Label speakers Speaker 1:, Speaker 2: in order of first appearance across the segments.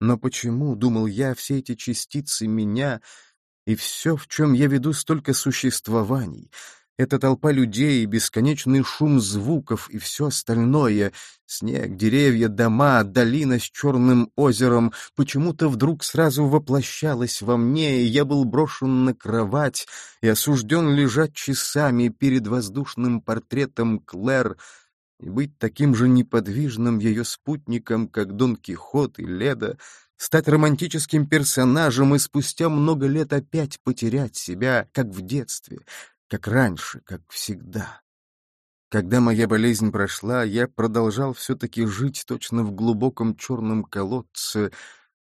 Speaker 1: Но почему, думал я, все эти частицы меня и все, в чем я веду столько существований, эта толпа людей, бесконечный шум звуков и все остальное — снег, деревья, дома, долина с черным озером — почему-то вдруг сразу воплощалось во мне, и я был брошен на кровать и осужден лежать часами перед воздушным портретом Клэр и быть таким же неподвижным ее спутником, как Дон Кихот и Леда, стать романтическим персонажем и спустя много лет опять потерять себя, как в детстве — как раньше, как всегда. Когда моя болезнь прошла, я продолжал все-таки жить точно в глубоком черном колодце,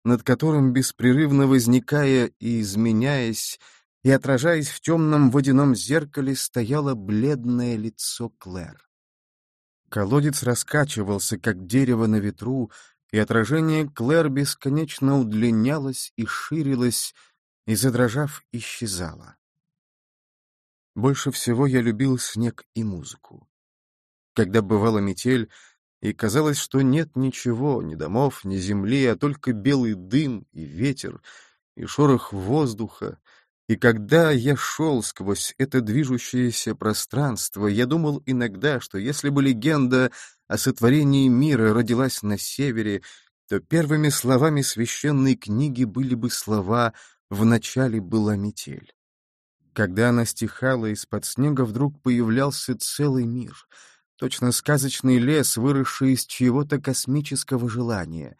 Speaker 1: над которым, беспрерывно возникая и изменяясь, и отражаясь в темном водяном зеркале, стояло бледное лицо Клэр. Колодец раскачивался, как дерево на ветру, и отражение Клэр бесконечно удлинялось и ширилось, и, задрожав, исчезало. Больше всего я любил снег и музыку. Когда бывала метель, и казалось, что нет ничего, ни домов, ни земли, а только белый дым и ветер, и шорох воздуха, и когда я шел сквозь это движущееся пространство, я думал иногда, что если бы легенда о сотворении мира родилась на севере, то первыми словами священной книги были бы слова «В начале была метель». Когда она стихала, из-под снега вдруг появлялся целый мир. Точно сказочный лес, выросший из чьего-то космического желания.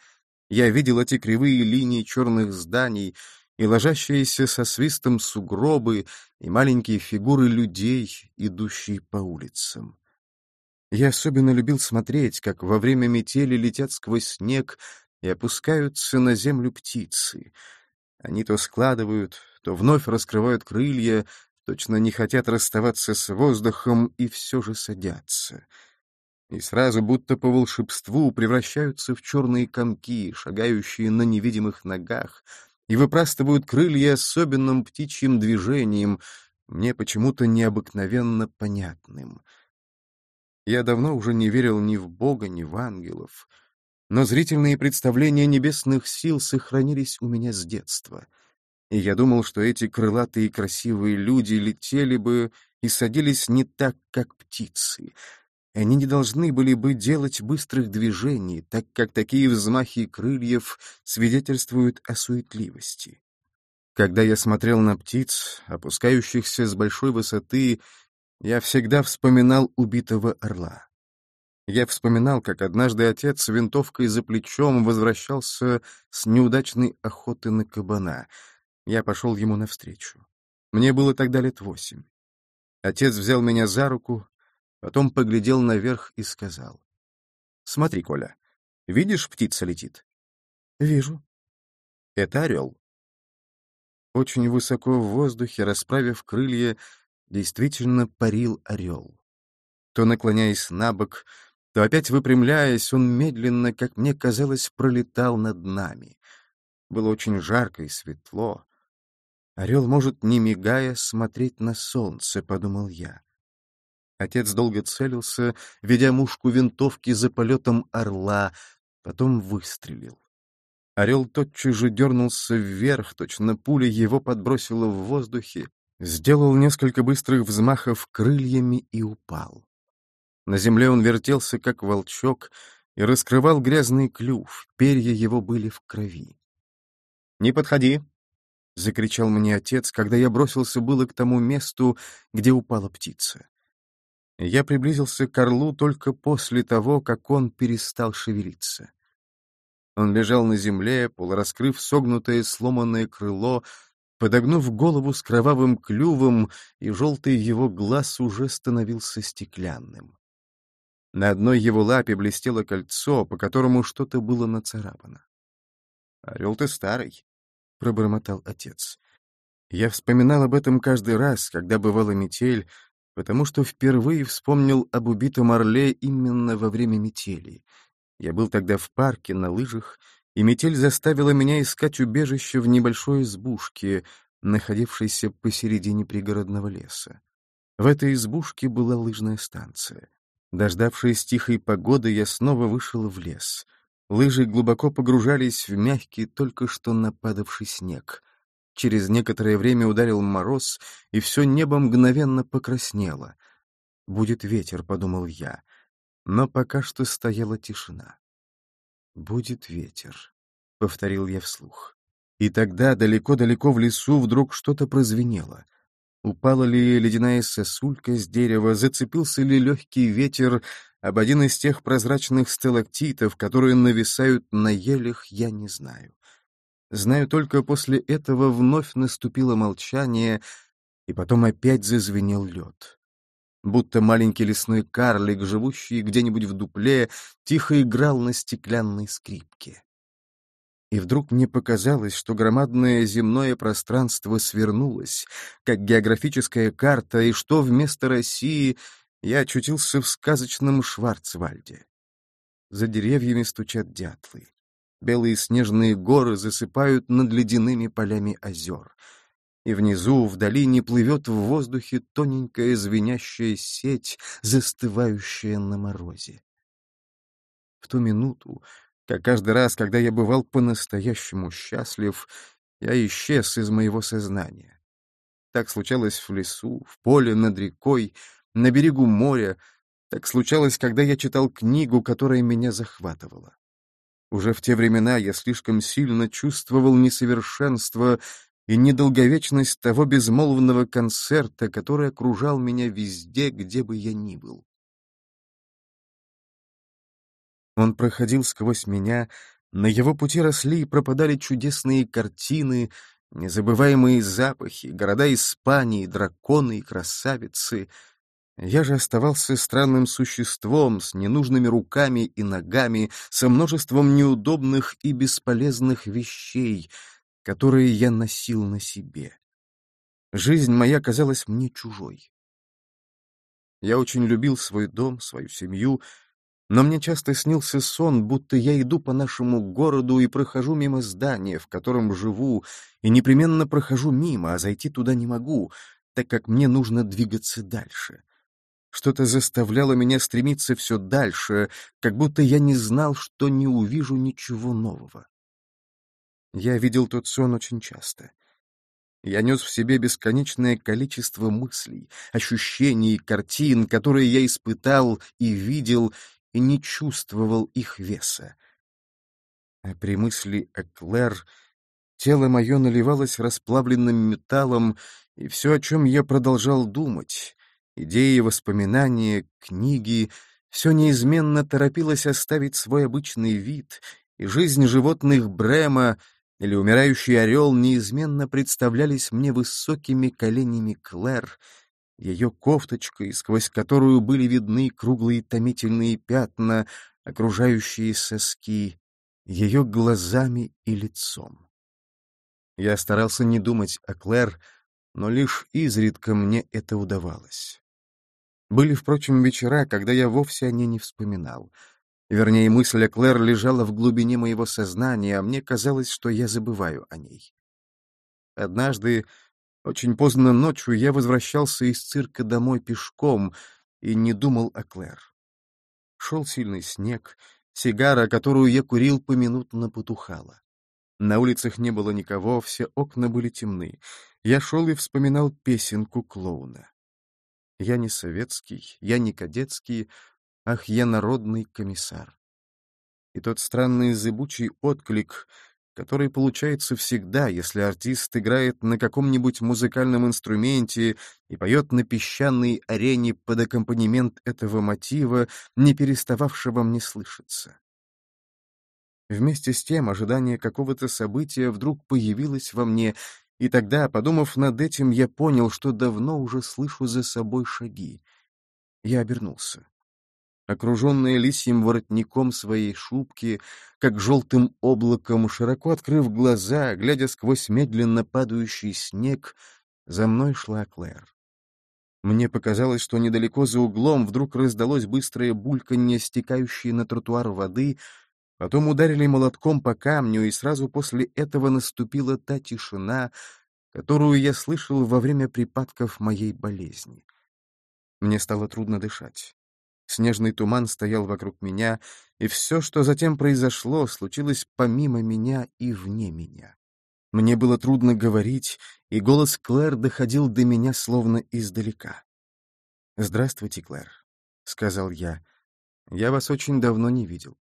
Speaker 1: Я видел эти кривые линии черных зданий и ложащиеся со свистом сугробы, и маленькие фигуры людей, идущие по улицам. Я особенно любил смотреть, как во время метели летят сквозь снег и опускаются на землю птицы. Они то складывают, то вновь раскрывают крылья, точно не хотят расставаться с воздухом и все же садятся. И сразу, будто по волшебству, превращаются в черные комки, шагающие на невидимых ногах, и выпрастывают крылья особенным птичьим движением, мне почему-то необыкновенно понятным. Я давно уже не верил ни в Бога, ни в ангелов, но зрительные представления небесных сил сохранились у меня с детства — и я думал, что эти крылатые красивые люди летели бы и садились не так, как птицы. Они не должны были бы делать быстрых движений, так как такие взмахи крыльев свидетельствуют о суетливости. Когда я смотрел на птиц, опускающихся с большой высоты, я всегда вспоминал убитого орла. Я вспоминал, как однажды отец с винтовкой за плечом возвращался с неудачной охоты на кабана — я пошел ему навстречу. Мне было тогда лет восемь. Отец взял меня за руку, потом поглядел наверх и сказал. — Смотри, Коля, видишь, птица летит? — Вижу. — Это орел. Очень высоко в воздухе, расправив крылья, действительно парил орел. То наклоняясь на бок, то опять выпрямляясь, он медленно, как мне казалось, пролетал над нами. Было очень жарко и светло. Орел может, не мигая, смотреть на солнце, — подумал я. Отец долго целился, ведя мушку винтовки за полетом орла, потом выстрелил. Орел тотчас же дернулся вверх, точно пуля его подбросила в воздухе, сделал несколько быстрых взмахов крыльями и упал. На земле он вертелся, как волчок, и раскрывал грязный клюв, перья его были в крови. «Не подходи», — закричал мне отец, когда я бросился было к тому месту, где упала птица. Я приблизился к орлу только после того, как он перестал шевелиться. Он лежал на земле, полураскрыв согнутое сломанное крыло, подогнув голову с кровавым клювом, и желтый его глаз уже становился стеклянным. На одной его лапе блестело кольцо, по которому что-то было нацарапано. — Орел ты старый, пробормотал отец. Я вспоминал об этом каждый раз, когда бывала метель, потому что впервые вспомнил об убитом орле именно во время метели. Я был тогда в парке на лыжах, и метель заставила меня искать убежище в небольшой избушке, находившейся посередине пригородного леса. В этой избушке была лыжная станция. Дождавшись тихой погоды, я снова вышел в лес. Лыжи глубоко погружались в мягкий, только что нападавший снег. Через некоторое время ударил мороз, и все небо мгновенно покраснело. «Будет ветер», — подумал я, но пока что стояла тишина. «Будет ветер», — повторил я вслух. И тогда далеко-далеко в лесу вдруг что-то прозвенело. Упала ли ледяная сосулька с дерева, зацепился ли легкий ветер об один из тех прозрачных сталактитов, которые нависают на елях, я не знаю. Знаю только после этого вновь наступило молчание, и потом опять зазвенел лед. Будто маленький лесной карлик, живущий где-нибудь в дупле, тихо играл на стеклянной скрипке. И вдруг мне показалось, что громадное земное пространство свернулось, как географическая карта, и что вместо России я очутился в сказочном Шварцвальде. За деревьями стучат дятлы. Белые снежные горы засыпают над ледяными полями озер. И внизу, в долине, плывет в воздухе тоненькая звенящая сеть, застывающая на морозе. В ту минуту, как каждый раз, когда я бывал по-настоящему счастлив, я исчез из моего сознания. Так случалось в лесу, в поле, над рекой, на берегу моря. Так случалось, когда я читал книгу, которая меня захватывала. Уже в те времена я слишком сильно чувствовал несовершенство и недолговечность того безмолвного концерта, который окружал меня везде, где бы я ни был. Он проходил сквозь меня, на его пути росли и пропадали чудесные картины, незабываемые запахи, города Испании, драконы и красавицы — я же оставался странным существом с ненужными руками и ногами, со множеством неудобных и бесполезных вещей, которые я носил на себе. Жизнь моя казалась мне чужой. Я очень любил свой дом, свою семью, но мне часто снился сон, будто я иду по нашему городу и прохожу мимо здания, в котором живу, и непременно прохожу мимо, а зайти туда не могу, так как мне нужно двигаться дальше. Что-то заставляло меня стремиться все дальше, как будто я не знал, что не увижу ничего нового. Я видел тот сон очень часто. Я нес в себе бесконечное количество мыслей, ощущений, картин, которые я испытал и видел, и не чувствовал их веса. А при мысли о Клэр тело мое наливалось расплавленным металлом, и все, о чем я продолжал думать, Идеи, воспоминания, книги — все неизменно торопилось оставить свой обычный вид, и жизнь животных Брема или умирающий орел неизменно представлялись мне высокими коленями Клэр, ее кофточкой, сквозь которую были видны круглые томительные пятна, окружающие соски, ее глазами и лицом. Я старался не думать о Клэр, но лишь изредка мне это удавалось. Были, впрочем, вечера, когда я вовсе о ней не вспоминал. Вернее, мысль о Клэр лежала в глубине моего сознания, а мне казалось, что я забываю о ней. Однажды, очень поздно ночью, я возвращался из цирка домой пешком и не думал о Клэр. Шел сильный снег, сигара, которую я курил, поминутно потухала. На улицах не было никого, все окна были темны. Я шел и вспоминал песенку клоуна. Я не советский, я не кадетский, ах, я народный комиссар. И тот странный зыбучий отклик, который получается всегда, если артист играет на каком-нибудь музыкальном инструменте и поет на песчаной арене под аккомпанемент этого мотива, не перестававшего мне слышаться. Вместе с тем ожидание какого-то события вдруг появилось во мне и тогда, подумав над этим, я понял, что давно уже слышу за собой шаги. Я обернулся. Окруженная лисьим воротником своей шубки, как желтым облаком, широко открыв глаза, глядя сквозь медленно падающий снег, за мной шла Клэр. Мне показалось, что недалеко за углом вдруг раздалось быстрое бульканье, стекающее на тротуар воды, Потом ударили молотком по камню, и сразу после этого наступила та тишина, которую я слышал во время припадков моей болезни. Мне стало трудно дышать. Снежный туман стоял вокруг меня, и все, что затем произошло, случилось помимо меня и вне меня. Мне было трудно говорить, и голос Клэр доходил до меня словно издалека. «Здравствуйте, Клэр», — сказал я. «Я вас очень давно не видел».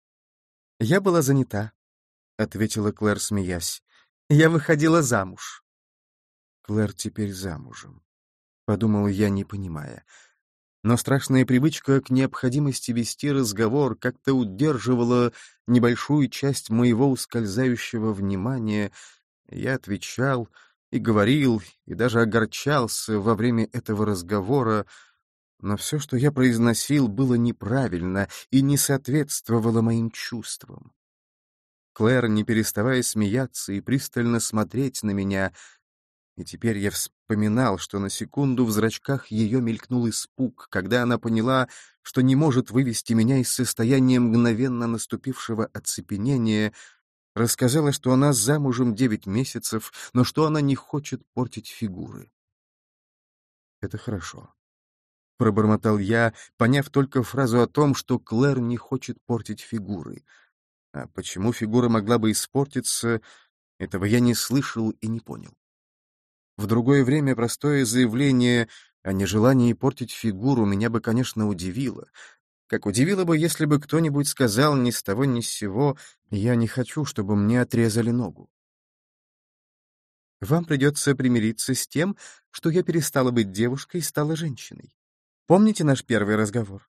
Speaker 1: «Я была занята», — ответила Клэр, смеясь. «Я выходила замуж». Клэр теперь замужем. Подумал я, не понимая. Но страшная привычка к необходимости вести разговор как-то удерживала небольшую часть моего ускользающего внимания. Я отвечал и говорил, и даже огорчался во время этого разговора, но все, что я произносил, было неправильно и не соответствовало моим чувствам. Клэр, не переставая смеяться и пристально смотреть на меня, и теперь я вспоминал, что на секунду в зрачках ее мелькнул испуг, когда она поняла, что не может вывести меня из состояния мгновенно наступившего оцепенения, рассказала, что она замужем девять месяцев, но что она не хочет портить фигуры. «Это хорошо», — пробормотал я, поняв только фразу о том, что Клэр не хочет портить фигуры. А почему фигура могла бы испортиться, этого я не слышал и не понял. В другое время простое заявление о нежелании портить фигуру меня бы, конечно, удивило. Как удивило бы, если бы кто-нибудь сказал ни с того ни с сего «я не хочу, чтобы мне отрезали ногу». Вам придется примириться с тем, что я перестала быть девушкой и стала женщиной. Помните наш первый разговор?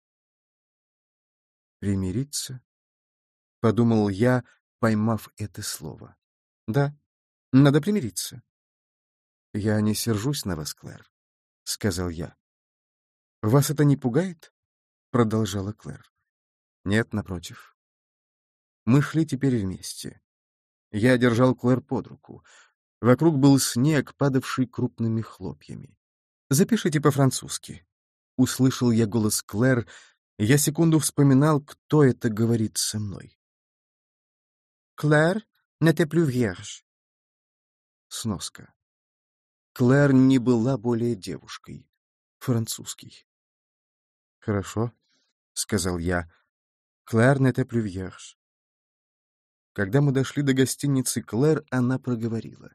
Speaker 1: Примириться? Подумал я, поймав это слово. Да, надо примириться. «Я не сержусь на вас, Клэр», — сказал я. «Вас это не пугает?» — продолжала Клэр. «Нет, напротив. Мы шли теперь вместе. Я держал Клэр под руку. Вокруг был снег, падавший крупными хлопьями. «Запишите по-французски». Услышал я голос Клэр, я секунду вспоминал, кто это говорит со мной. «Клэр, n'était plus vierge». Сноска. Клэр не была более девушкой. Французский. «Хорошо», — сказал я. «Клэр не те плювьерж». Когда мы дошли до гостиницы Клэр, она проговорила.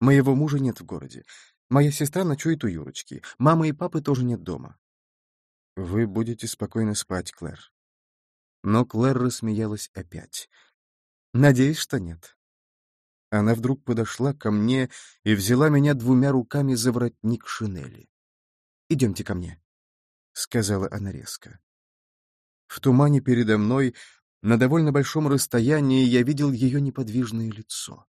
Speaker 1: «Моего мужа нет в городе. Моя сестра ночует у Юрочки. Мамы и папы тоже нет дома». «Вы будете спокойно спать, Клэр». Но Клэр рассмеялась опять. «Надеюсь, что нет. Она вдруг подошла ко мне и взяла меня двумя руками за воротник шинели. «Идемте ко мне», — сказала она резко. В тумане передо мной, на довольно большом расстоянии, я видел ее неподвижное лицо.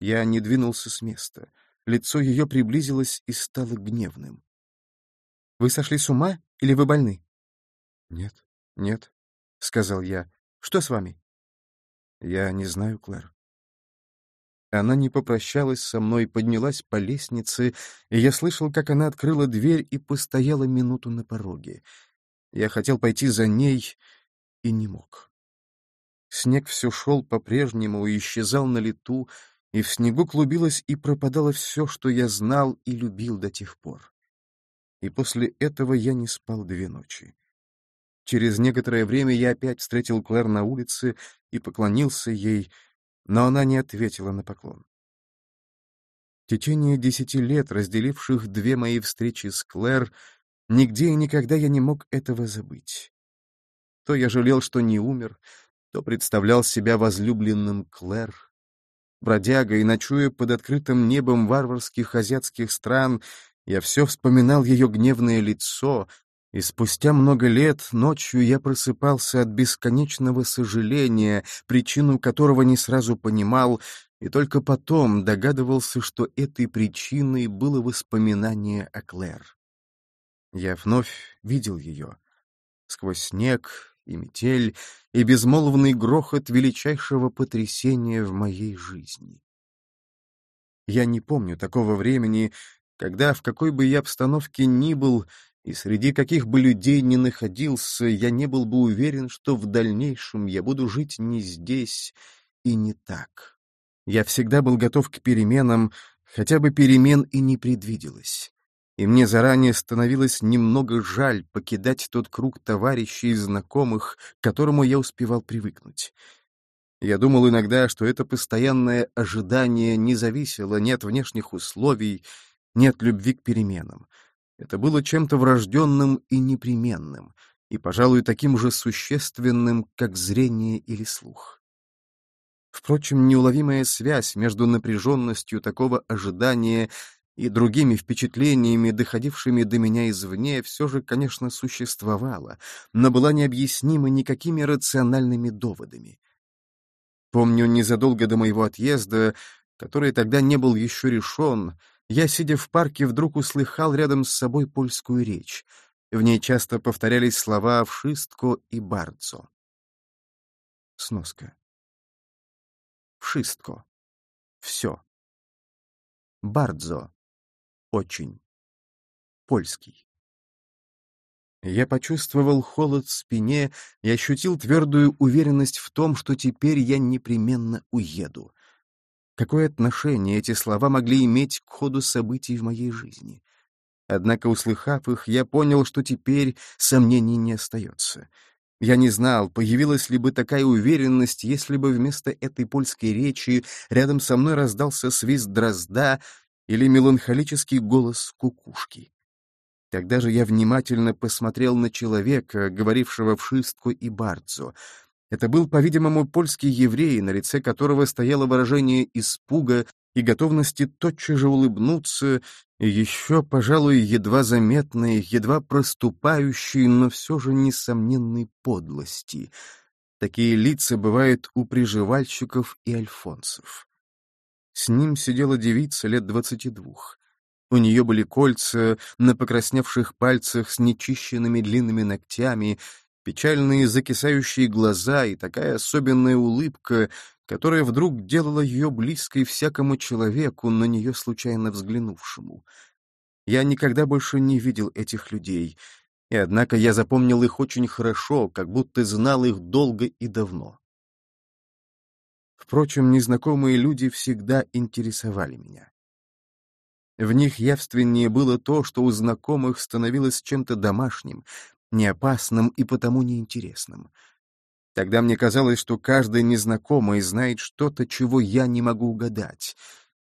Speaker 1: Я не двинулся с места. Лицо ее приблизилось и стало гневным. «Вы сошли с ума или вы больны?» «Нет, нет», — сказал я. «Что с вами?» «Я не знаю, Клэр. Она не попрощалась со мной, поднялась по лестнице, и я слышал, как она открыла дверь и постояла минуту на пороге. Я хотел пойти за ней и не мог. Снег все шел по-прежнему и исчезал на лету, и в снегу клубилось и пропадало все, что я знал и любил до тех пор. И после этого я не спал две ночи. Через некоторое время я опять встретил Клэр на улице и поклонился ей — но она не ответила на поклон. В течение десяти лет, разделивших две мои встречи с Клэр, нигде и никогда я не мог этого забыть. То я жалел, что не умер, то представлял себя возлюбленным Клэр. Бродяга и ночуя под открытым небом варварских азиатских стран, я все вспоминал ее гневное лицо, и спустя много лет ночью я просыпался от бесконечного сожаления, причину которого не сразу понимал, и только потом догадывался, что этой причиной было воспоминание о Клэр. Я вновь видел ее. Сквозь снег и метель, и безмолвный грохот величайшего потрясения в моей жизни. Я не помню такого времени, когда, в какой бы я обстановке ни был, и среди каких бы людей ни находился, я не был бы уверен, что в дальнейшем я буду жить не здесь и не так. Я всегда был готов к переменам, хотя бы перемен и не предвиделось. И мне заранее становилось немного жаль покидать тот круг товарищей и знакомых, к которому я успевал привыкнуть. Я думал иногда, что это постоянное ожидание не зависело ни от внешних условий, ни от любви к переменам. Это было чем-то врожденным и непременным, и, пожалуй, таким же существенным, как зрение или слух. Впрочем, неуловимая связь между напряженностью такого ожидания и другими впечатлениями, доходившими до меня извне, все же, конечно, существовала, но была необъяснима никакими рациональными доводами. Помню, незадолго до моего отъезда, который тогда не был еще решен, я, сидя в парке, вдруг услыхал рядом с собой польскую речь. В ней часто повторялись слова «вшистко» и «бардзо». Сноска. «Вшистко» — все. «Бардзо» очень. Польский. Я почувствовал холод в спине и ощутил твердую уверенность в том, что теперь я непременно уеду. Какое отношение эти слова могли иметь к ходу событий в моей жизни? Однако, услыхав их, я понял, что теперь сомнений не остается. Я не знал, появилась ли бы такая уверенность, если бы вместо этой польской речи рядом со мной раздался свист дрозда или меланхолический голос кукушки. Тогда же я внимательно посмотрел на человека, говорившего в шистку и бардзо. Это был, по-видимому, польский еврей, на лице которого стояло выражение испуга и готовности тотчас же улыбнуться, и еще, пожалуй, едва заметной, едва проступающей, но все же несомненной подлости. Такие лица бывают у приживальщиков и альфонсов. С ним сидела девица лет двадцати двух. У нее были кольца на покрасневших пальцах с нечищенными длинными ногтями, печальные закисающие глаза и такая особенная улыбка, которая вдруг делала ее близкой всякому человеку, на нее случайно взглянувшему. Я никогда больше не видел этих людей, и однако я запомнил их очень хорошо, как будто знал их долго и давно. Впрочем, незнакомые люди всегда интересовали меня. В них явственнее было то, что у знакомых становилось чем-то домашним, неопасным и потому неинтересным. Тогда мне казалось, что каждый незнакомый знает что-то, чего я не могу угадать,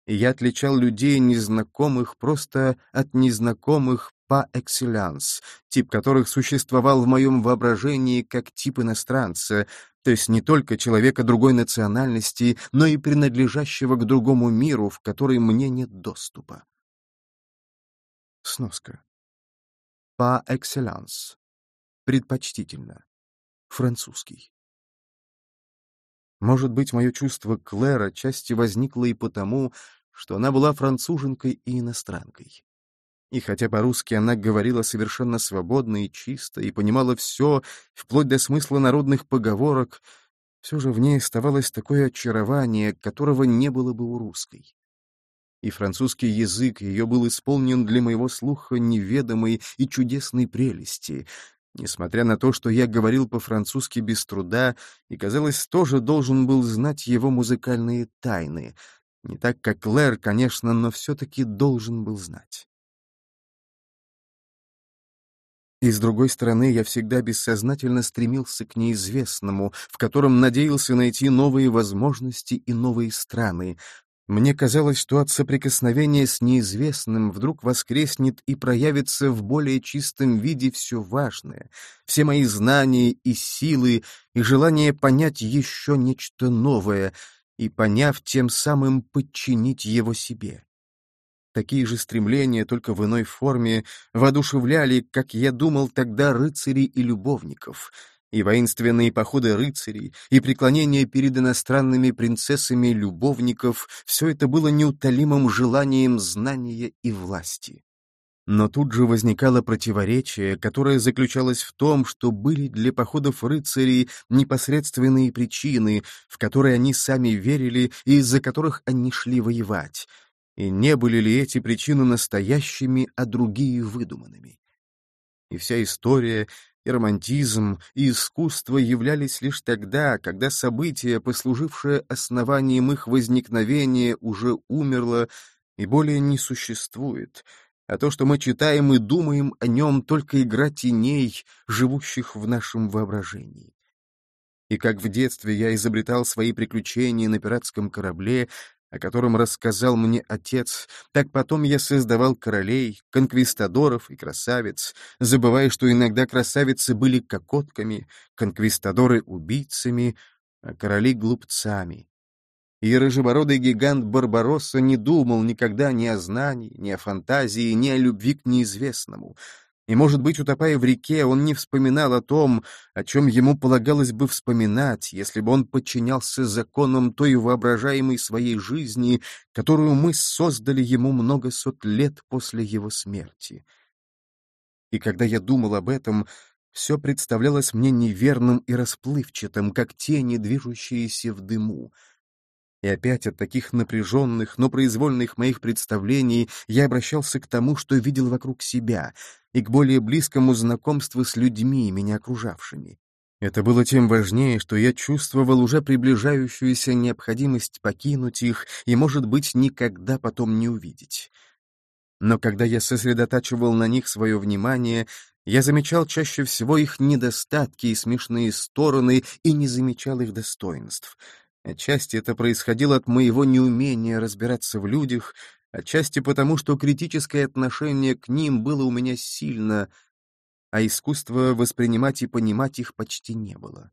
Speaker 1: и я отличал людей незнакомых просто от незнакомых по excellence, тип которых существовал в моем воображении как тип иностранца, то есть не только человека другой национальности, но и принадлежащего к другому миру, в который мне нет доступа. Сноска. Par excellence. Предпочтительно. Французский. Может быть, мое чувство Клэр части возникло и потому, что она была француженкой и иностранкой. И хотя по-русски она говорила совершенно свободно и чисто, и понимала все, вплоть до смысла народных поговорок, все же в ней оставалось такое очарование, которого не было бы у русской. И французский язык ее был исполнен для моего слуха неведомой и чудесной прелести, несмотря на то, что я говорил по-французски без труда и, казалось, тоже должен был знать его музыкальные тайны, не так, как Лэр, конечно, но все-таки должен был знать. И, с другой стороны, я всегда бессознательно стремился к неизвестному, в котором надеялся найти новые возможности и новые страны. Мне казалось, что от соприкосновения с неизвестным вдруг воскреснет и проявится в более чистом виде все важное, все мои знания и силы, и желание понять еще нечто новое, и, поняв, тем самым подчинить его себе. Такие же стремления, только в иной форме, воодушевляли, как я думал тогда, рыцарей и любовников, и воинственные походы рыцарей, и преклонение перед иностранными принцессами любовников — все это было неутолимым желанием знания и власти. Но тут же возникало противоречие, которое заключалось в том, что были для походов рыцарей непосредственные причины, в которые они сами верили и из-за которых они шли воевать — и не были ли эти причины настоящими, а другие выдуманными. И вся история, и романтизм, и искусство являлись лишь тогда, когда событие, послужившее основанием их возникновения, уже умерло и более не существует, а то, что мы читаем и думаем о нем, только игра теней, живущих в нашем воображении. И как в детстве я изобретал свои приключения на пиратском корабле, о котором рассказал мне отец, так потом я создавал королей, конквистадоров и красавиц, забывая, что иногда красавицы были кокотками, конквистадоры — убийцами, а короли — глупцами. И рыжебородый гигант Барбаросса не думал никогда ни о знании, ни о фантазии, ни о любви к неизвестному — и, может быть, утопая в реке, он не вспоминал о том, о чем ему полагалось бы вспоминать, если бы он подчинялся законам той воображаемой своей жизни, которую мы создали ему много сот лет после его смерти. И когда я думал об этом, все представлялось мне неверным и расплывчатым, как тени, движущиеся в дыму — и опять от таких напряженных, но произвольных моих представлений я обращался к тому, что видел вокруг себя, и к более близкому знакомству с людьми, меня окружавшими. Это было тем важнее, что я чувствовал уже приближающуюся необходимость покинуть их и, может быть, никогда потом не увидеть. Но когда я сосредотачивал на них свое внимание, я замечал чаще всего их недостатки и смешные стороны и не замечал их достоинств — Отчасти это происходило от моего неумения разбираться в людях, отчасти потому, что критическое отношение к ним было у меня сильно, а искусства воспринимать и понимать их почти не было.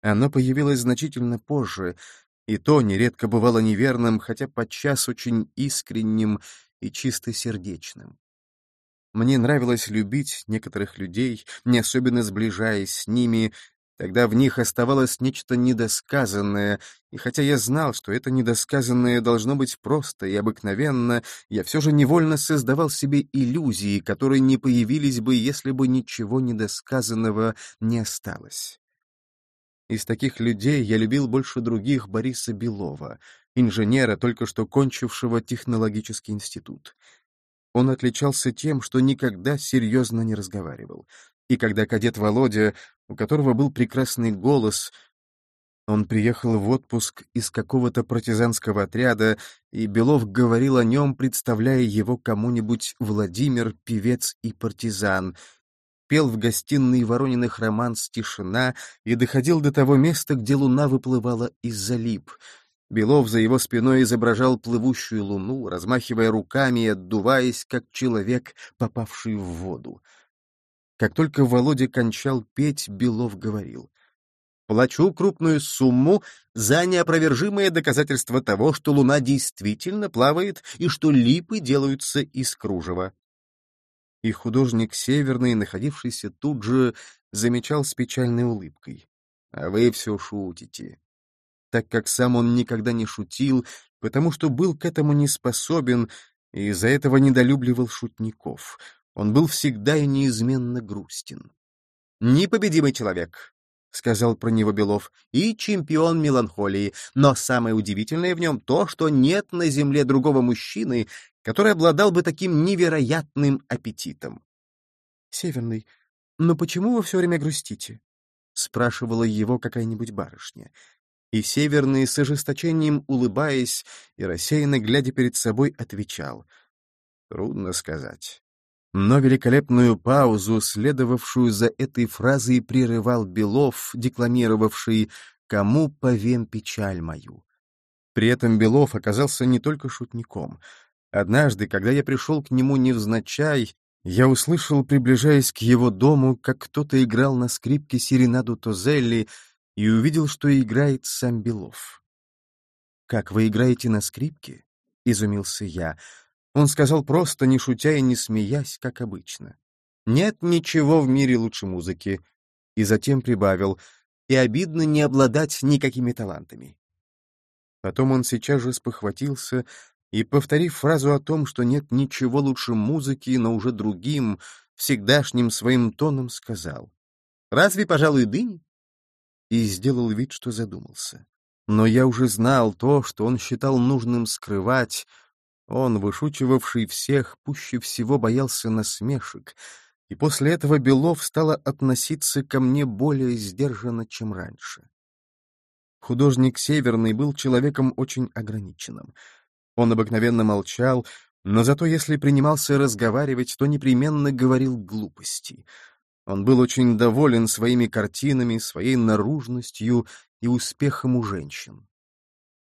Speaker 1: Оно появилось значительно позже, и то нередко бывало неверным, хотя подчас очень искренним и чистосердечным. Мне нравилось любить некоторых людей, не особенно сближаясь с ними, Тогда в них оставалось нечто недосказанное, и хотя я знал, что это недосказанное должно быть просто и обыкновенно, я все же невольно создавал себе иллюзии, которые не появились бы, если бы ничего недосказанного не осталось. Из таких людей я любил больше других Бориса Белова, инженера, только что кончившего технологический институт. Он отличался тем, что никогда серьезно не разговаривал. И когда кадет Володя, у которого был прекрасный голос, он приехал в отпуск из какого-то партизанского отряда, и Белов говорил о нем, представляя его кому-нибудь Владимир, певец и партизан, пел в гостиной Ворониных романс «Тишина» и доходил до того места, где луна выплывала из-за лип. Белов за его спиной изображал плывущую луну, размахивая руками и отдуваясь, как человек, попавший в воду. Как только Володя кончал петь, Белов говорил. «Плачу крупную сумму за неопровержимое доказательство того, что луна действительно плавает и что липы делаются из кружева». И художник Северный, находившийся тут же, замечал с печальной улыбкой. «А вы все шутите». Так как сам он никогда не шутил, потому что был к этому не способен, и из-за этого недолюбливал шутников. Он был всегда и неизменно грустен. «Непобедимый человек», — сказал про него Белов, — «и чемпион меланхолии, но самое удивительное в нем то, что нет на земле другого мужчины, который обладал бы таким невероятным аппетитом». «Северный, но почему вы все время грустите?» — спрашивала его какая-нибудь барышня. И Северный, с ожесточением улыбаясь и рассеянно глядя перед собой, отвечал. «Трудно сказать. Но великолепную паузу, следовавшую за этой фразой, прерывал Белов, декламировавший «Кому повем печаль мою?». При этом Белов оказался не только шутником. Однажды, когда я пришел к нему невзначай, я услышал, приближаясь к его дому, как кто-то играл на скрипке серенаду Тозелли и увидел, что играет сам Белов. «Как вы играете на скрипке?» — изумился я — он сказал просто, не шутя и не смеясь, как обычно. «Нет ничего в мире лучше музыки». И затем прибавил, «И обидно не обладать никакими талантами». Потом он сейчас же спохватился и, повторив фразу о том, что нет ничего лучше музыки, но уже другим, всегдашним своим тоном сказал, «Разве, пожалуй, дыни?» И сделал вид, что задумался. Но я уже знал то, что он считал нужным скрывать, он, вышучивавший всех, пуще всего боялся насмешек, и после этого Белов стало относиться ко мне более сдержанно, чем раньше. Художник Северный был человеком очень ограниченным. Он обыкновенно молчал, Но зато если принимался разговаривать, то непременно говорил глупости. Он был очень доволен своими картинами, своей наружностью и успехом у женщин.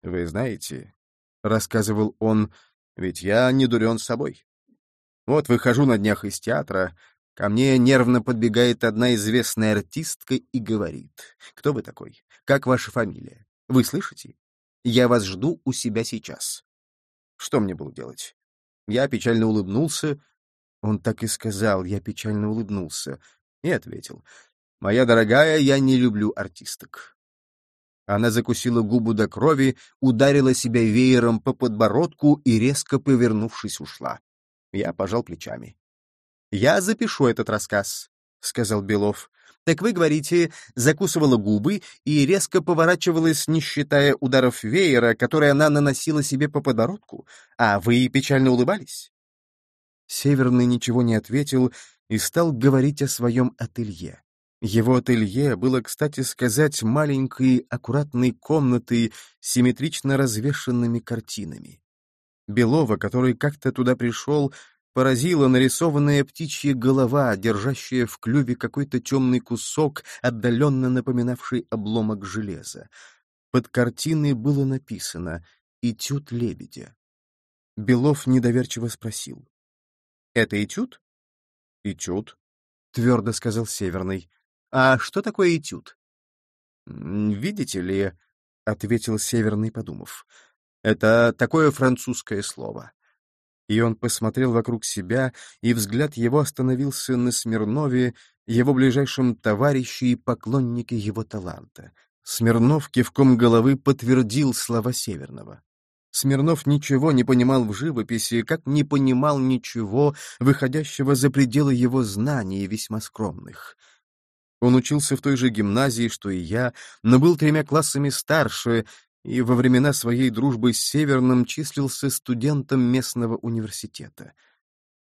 Speaker 1: «Вы знаете, — рассказывал он, — ведь я не дурен собой. Вот выхожу на днях из театра, ко мне нервно подбегает одна известная артистка и говорит, «Кто вы такой? Как ваша фамилия? Вы слышите? Я вас жду у себя сейчас». Что мне было делать? Я печально улыбнулся. Он так и сказал, я печально улыбнулся. И ответил, «Моя дорогая, я не люблю артисток». Она закусила губу до крови, ударила себя веером по подбородку и, резко повернувшись, ушла. Я пожал плечами. «Я запишу этот рассказ», — сказал Белов. «Так вы говорите, закусывала губы и резко поворачивалась, не считая ударов веера, которые она наносила себе по подбородку, а вы печально улыбались?» Северный ничего не ответил и стал говорить о своем ателье. Его ателье было, кстати сказать, маленькой аккуратной комнатой с симметрично развешанными картинами. Белова, который как-то туда пришел, поразила нарисованная птичья голова, держащая в клюве какой-то темный кусок, отдаленно напоминавший обломок железа. Под картиной было написано «Этюд лебедя». Белов недоверчиво спросил. «Это этюд?» «Этюд», — твердо сказал Северный. «А что такое этюд?» «Видите ли», — ответил Северный, подумав, — «это такое французское слово». И он посмотрел вокруг себя, и взгляд его остановился на Смирнове, его ближайшем товарище и поклоннике его таланта. Смирнов кивком головы подтвердил слова Северного. Смирнов ничего не понимал в живописи, как не понимал ничего, выходящего за пределы его знаний, весьма скромных. Он учился в той же гимназии, что и я, но был тремя классами старше, и во времена своей дружбы с Северным числился студентом местного университета.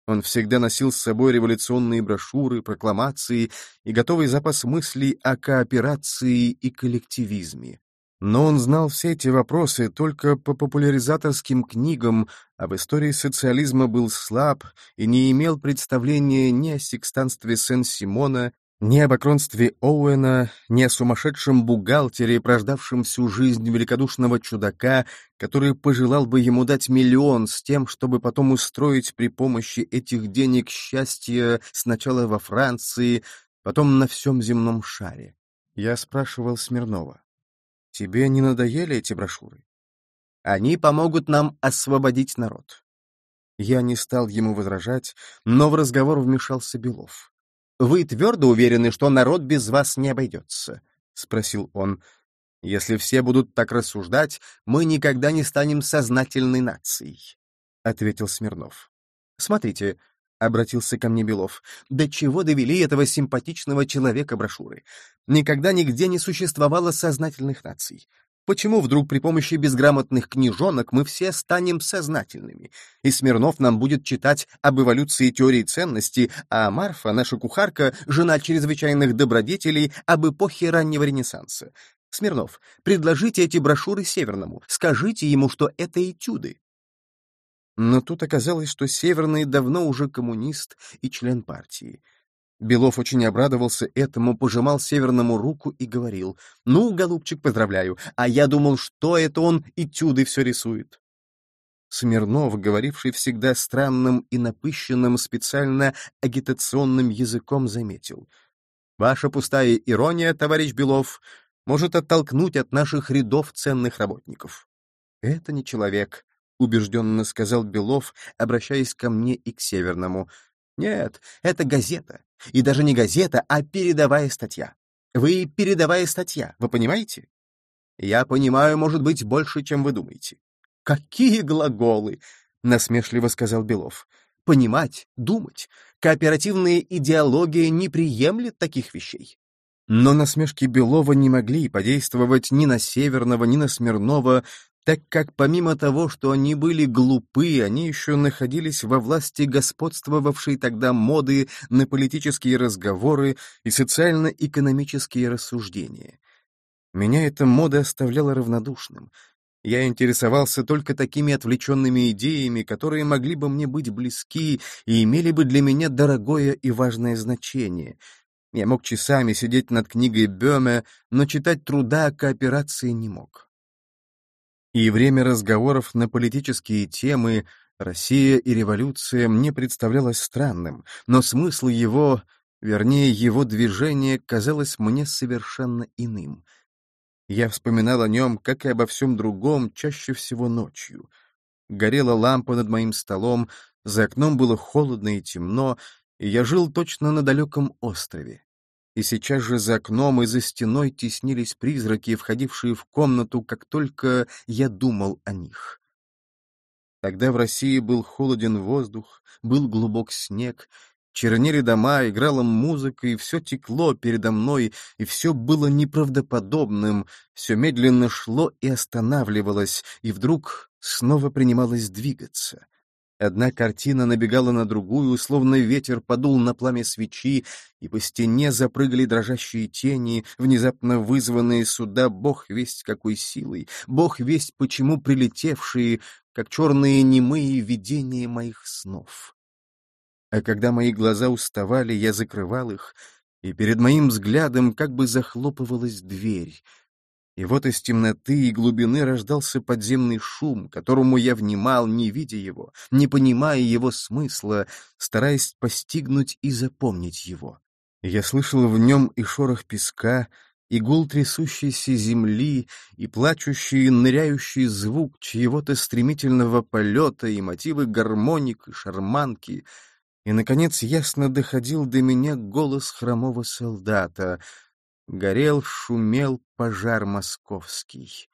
Speaker 1: Он всегда носил с собой революционные брошюры, прокламации и готовый запас мыслей о кооперации и коллективизме. Но он знал все эти вопросы только по популяризаторским книгам, а в истории социализма был слаб и не имел представления ни о секстанстве Сен-Симона, ни об окронстве Оуэна, ни о сумасшедшем бухгалтере, прождавшем всю жизнь великодушного чудака, который пожелал бы ему дать миллион с тем, чтобы потом устроить при помощи этих денег счастье сначала во Франции, потом на всем земном шаре. Я спрашивал Смирнова. Тебе не надоели эти брошюры? Они помогут нам освободить народ. Я не стал ему возражать, но в разговор вмешался Белов. «Вы твердо уверены, что народ без вас не обойдется?» — спросил он. «Если все будут так рассуждать, мы никогда не станем сознательной нацией», — ответил Смирнов. «Смотрите, — обратился ко мне Белов. «До чего довели этого симпатичного человека брошюры? Никогда нигде не существовало сознательных наций. Почему вдруг при помощи безграмотных книжонок мы все станем сознательными? И Смирнов нам будет читать об эволюции теории ценности, а Марфа, наша кухарка, жена чрезвычайных добродетелей, об эпохе раннего Ренессанса. Смирнов, предложите эти брошюры Северному, скажите ему, что это этюды. Но тут оказалось, что Северный давно уже коммунист и член партии. Белов очень обрадовался этому, пожимал Северному руку и говорил, «Ну, голубчик, поздравляю, а я думал, что это он этюды все рисует». Смирнов, говоривший всегда странным и напыщенным специально агитационным языком, заметил, «Ваша пустая ирония, товарищ Белов, может оттолкнуть от наших рядов ценных работников. Это не человек, убежденно сказал Белов, обращаясь ко мне и к Северному. Нет, это газета. И даже не газета, а передовая статья. Вы передовая статья, вы понимаете? Я понимаю, может быть, больше, чем вы думаете. Какие глаголы! Насмешливо сказал Белов. Понимать, думать. Кооперативная идеология не приемлет таких вещей. Но насмешки Белова не могли подействовать ни на Северного, ни на Смирнова, так как помимо того, что они были глупы, они еще находились во власти господствовавшей тогда моды на политические разговоры и социально-экономические рассуждения. Меня эта мода оставляла равнодушным. Я интересовался только такими отвлеченными идеями, которые могли бы мне быть близки и имели бы для меня дорогое и важное значение. Я мог часами сидеть над книгой Бёме, но читать труда о кооперации не мог. И время разговоров на политические темы «Россия и революция» мне представлялось странным, но смысл его, вернее, его движение казалось мне совершенно иным — я вспоминал о нем, как и обо всем другом, чаще всего ночью. Горела лампа над моим столом, за окном было холодно и темно, и я жил точно на далеком острове. И сейчас же за окном и за стеной теснились призраки, входившие в комнату, как только я думал о них. Тогда в России был холоден воздух, был глубок снег, Чернели дома, играла музыка, и все текло передо мной, и все было неправдоподобным, все медленно шло и останавливалось, и вдруг снова принималось двигаться. Одна картина набегала на другую, словно ветер подул на пламя свечи, и по стене запрыгали дрожащие тени, внезапно вызванные сюда бог весть какой силой, бог весть почему прилетевшие, как черные немые видения моих снов. А когда мои глаза уставали, я закрывал их, и перед моим взглядом как бы захлопывалась дверь. И вот из темноты и глубины рождался подземный шум, которому я внимал, не видя его, не понимая его смысла, стараясь постигнуть и запомнить его. Я слышал в нем и шорох песка, и гул трясущейся земли, и плачущий ныряющий звук чьего-то стремительного полета, и мотивы гармоник и шарманки — и, наконец, ясно доходил до меня голос хромого солдата. Горел, шумел пожар московский.